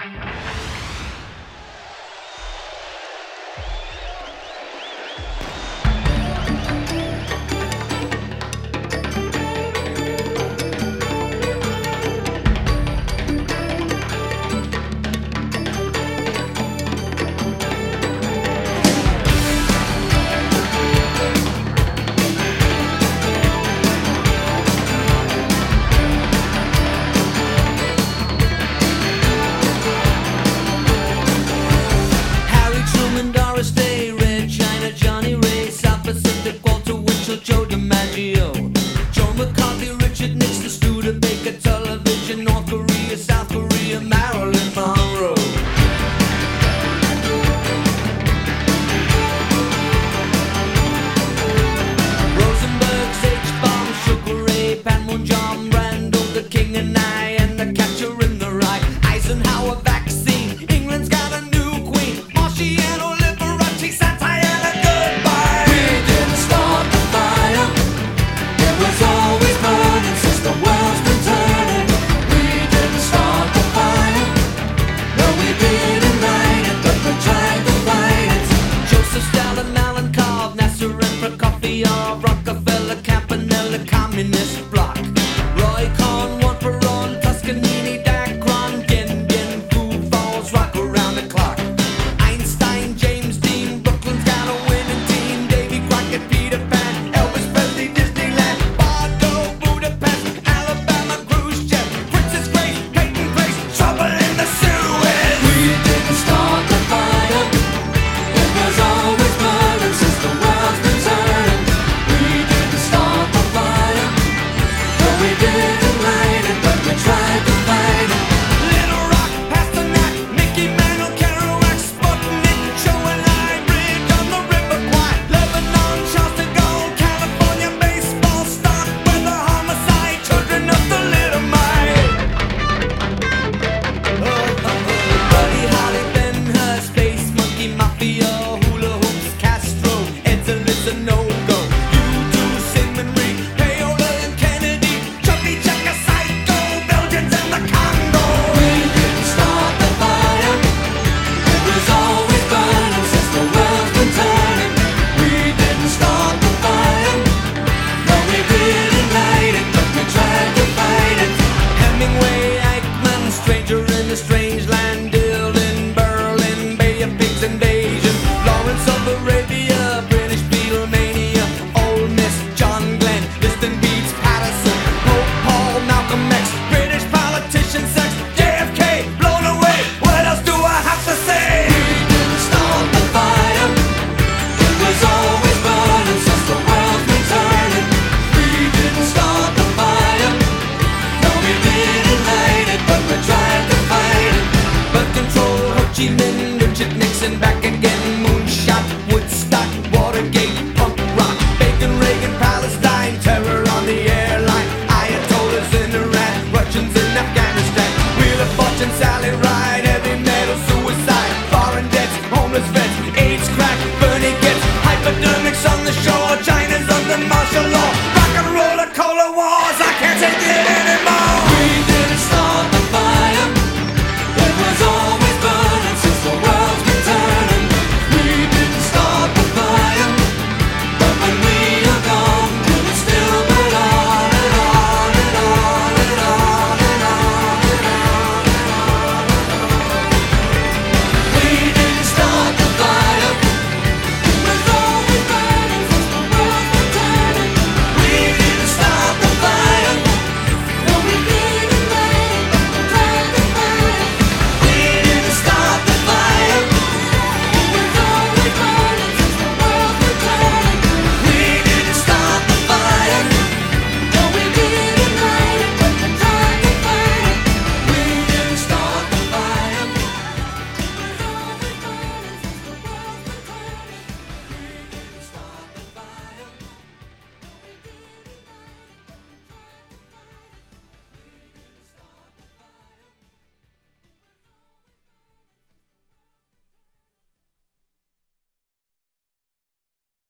Bye. we are